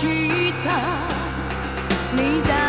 した。